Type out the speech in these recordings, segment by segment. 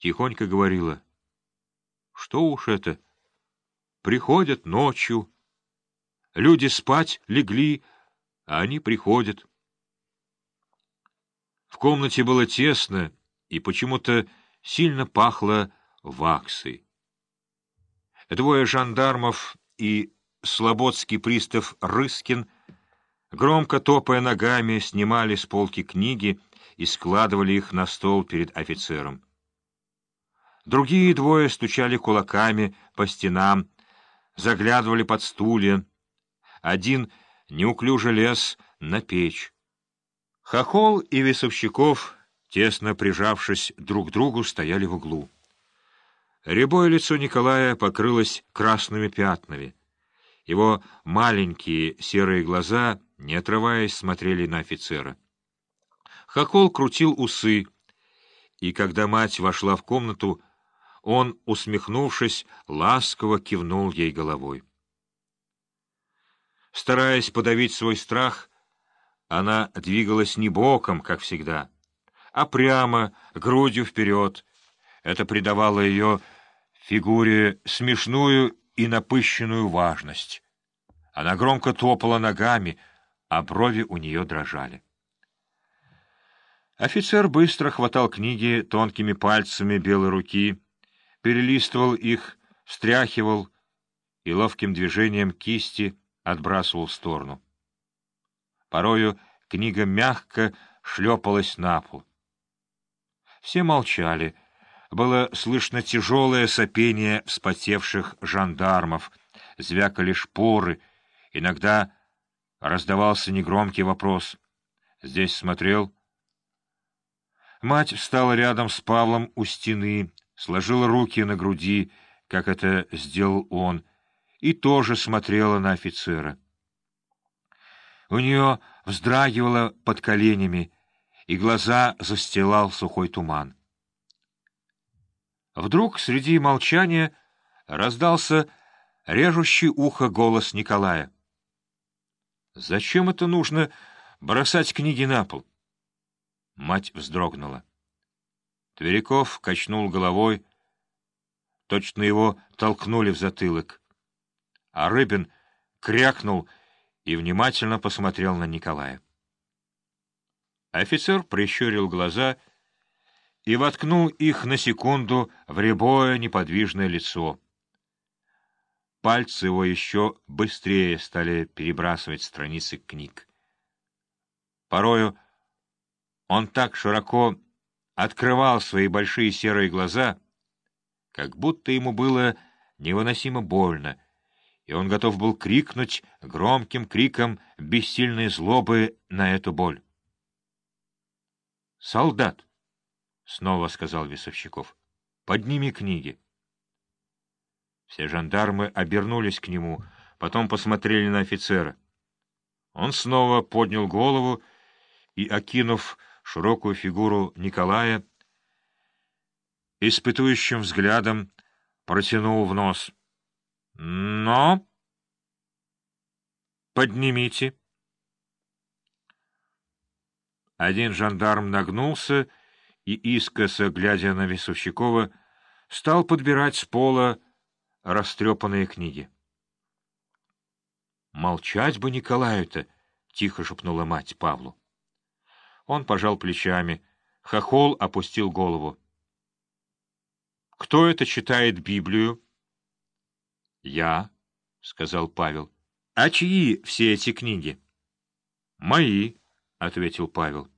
тихонько говорила. Что уж это? Приходят ночью. Люди спать легли, а они приходят. В комнате было тесно и почему-то сильно пахло ваксой. Двое жандармов и слободский пристав Рыскин, громко топая ногами, снимали с полки книги и складывали их на стол перед офицером. Другие двое стучали кулаками по стенам, заглядывали под стулья. Один неуклюже лез на печь. Хохол и Весовщиков, тесно прижавшись друг к другу, стояли в углу. Рябое лицо Николая покрылось красными пятнами. Его маленькие серые глаза, не отрываясь, смотрели на офицера. Хохол крутил усы, и когда мать вошла в комнату, он, усмехнувшись, ласково кивнул ей головой. Стараясь подавить свой страх, она двигалась не боком, как всегда, а прямо, грудью вперед, это придавало ее фигуре смешную и напыщенную важность. Она громко топала ногами, а брови у нее дрожали. Офицер быстро хватал книги тонкими пальцами белой руки, перелистывал их, встряхивал и ловким движением кисти отбрасывал в сторону. Порою книга мягко шлепалась на пол. Все молчали — было слышно тяжелое сопение вспотевших жандармов, звякали шпоры, иногда раздавался негромкий вопрос. «Здесь смотрел?» Мать встала рядом с Павлом у стены, сложила руки на груди, как это сделал он, и тоже смотрела на офицера. У нее вздрагивало под коленями, и глаза застилал сухой туман. Вдруг среди молчания раздался режущий ухо голос Николая. «Зачем это нужно бросать книги на пол?» Мать вздрогнула. Тверяков качнул головой, точно его толкнули в затылок. А Рыбин крякнул и внимательно посмотрел на Николая. Офицер прищурил глаза и воткнул их на секунду в рябое неподвижное лицо. Пальцы его еще быстрее стали перебрасывать страницы книг. Порою он так широко открывал свои большие серые глаза, как будто ему было невыносимо больно, и он готов был крикнуть громким криком бессильной злобы на эту боль. «Солдат!» — снова сказал Весовщиков. — Подними книги. Все жандармы обернулись к нему, потом посмотрели на офицера. Он снова поднял голову и, окинув широкую фигуру Николая, испытующим взглядом протянул в нос. — Но... Поднимите. Один жандарм нагнулся и, искоса глядя на Весовщикова, стал подбирать с пола растрепанные книги. «Молчать бы Николаю-то!» — тихо шепнула мать Павлу. Он пожал плечами. Хохол опустил голову. «Кто это читает Библию?» «Я», — сказал Павел. «А чьи все эти книги?» «Мои», — ответил Павел.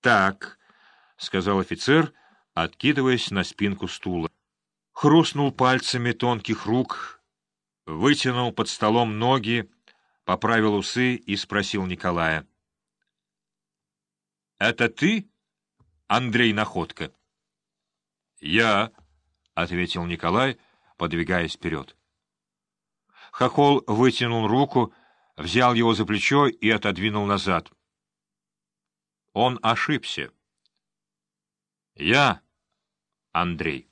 «Так», — сказал офицер, откидываясь на спинку стула. Хрустнул пальцами тонких рук, вытянул под столом ноги, поправил усы и спросил Николая. — Это ты, Андрей Находка? — Я, — ответил Николай, подвигаясь вперед. Хохол вытянул руку, взял его за плечо и отодвинул назад. Он ошибся. Я Андрей.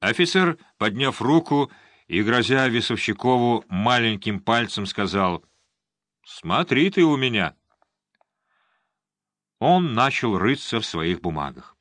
Офицер, подняв руку и, грозя Весовщикову маленьким пальцем, сказал «Смотри ты у меня». Он начал рыться в своих бумагах.